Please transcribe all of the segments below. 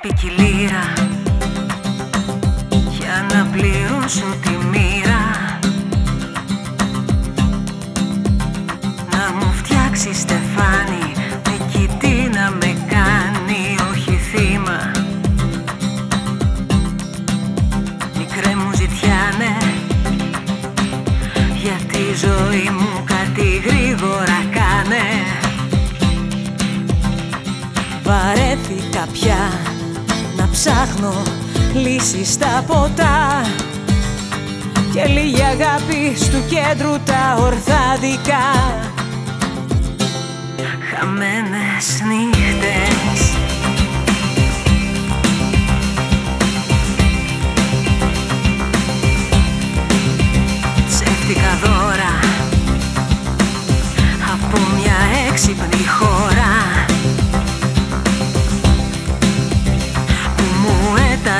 ποικιλία για να πληρώσω τη μοίρα. Να μου φτιάξει στεφάνι με κοιτή να με κάνει όχι θύμα. Μικρέ μου ζητιάνε για τη ζωή μου κάτι γρήγορα κάνε. Βαρέθηκα πια. να ψάχνω λύσεις στα ποτά. Και λίγη αγάπη του κέντρου τα ορθάδικα. Χαμένες νύχτες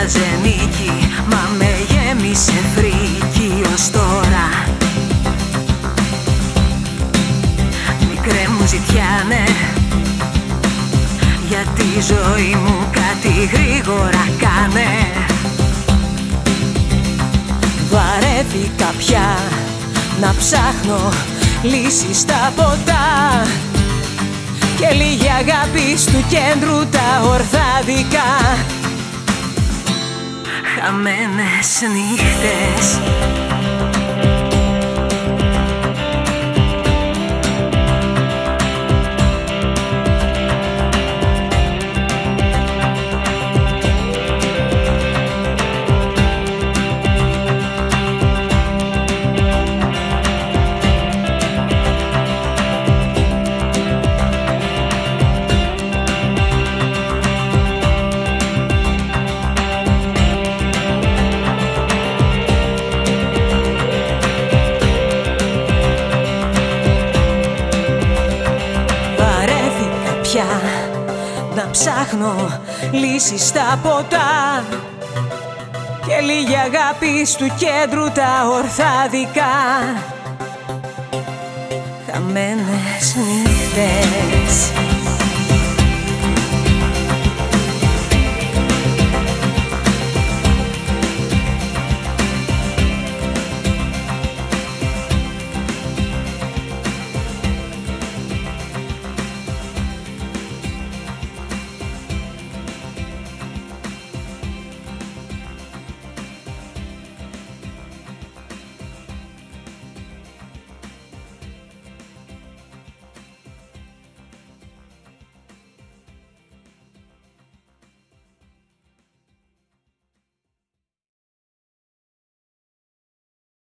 μου έταζε νίκη μα με γέμισε φρίκι ως τώρα. Μικρέ μου ζητιάνε για τη ζωή μου κάτι γρήγορα κάνε. Βαρέθηκα πια να ψάχνω λύσεις στα ποτά. Και λίγη αγάπη του κέντρου τα ορθάδικα Χαμένες νύχτες πια να ψάχνω λύσεις στα ποτά. Και λίγη αγάπη του κέντρου τα ορθάδικα Χαμένες νύχτες